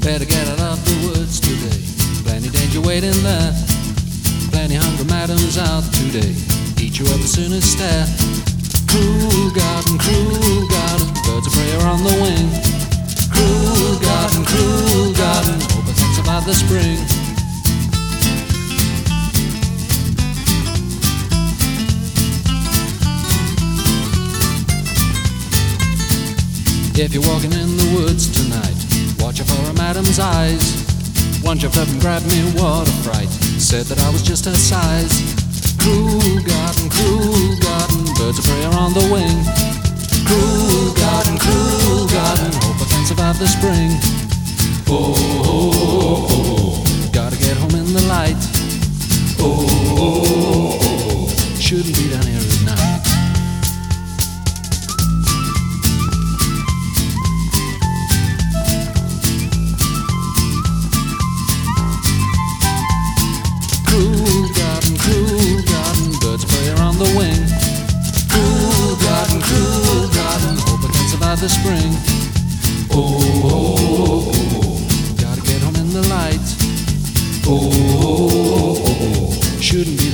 Better get out of the woods today. Plenty danger waiting there. Plenty hungry madams out today. Eat you up as soon as stare. Cruel garden, cruel garden. Birds of prey are on the wing. Cruel garden, cruel garden. Hope it about the spring. If you're walking in the woods tonight, watch out for a madam's eyes. One jumped up and grabbed me, what a fright. Said that I was just her size. Cruel garden, cruel garden, birds of prey are on the wing. Cruel garden, cruel garden, hope I can survive the spring. Oh, oh, oh, oh, gotta get home in the light. Oh, oh, oh, oh, oh shouldn't be down here the spring. Oh, oh, oh, gotta get home in the light. oh, shouldn't be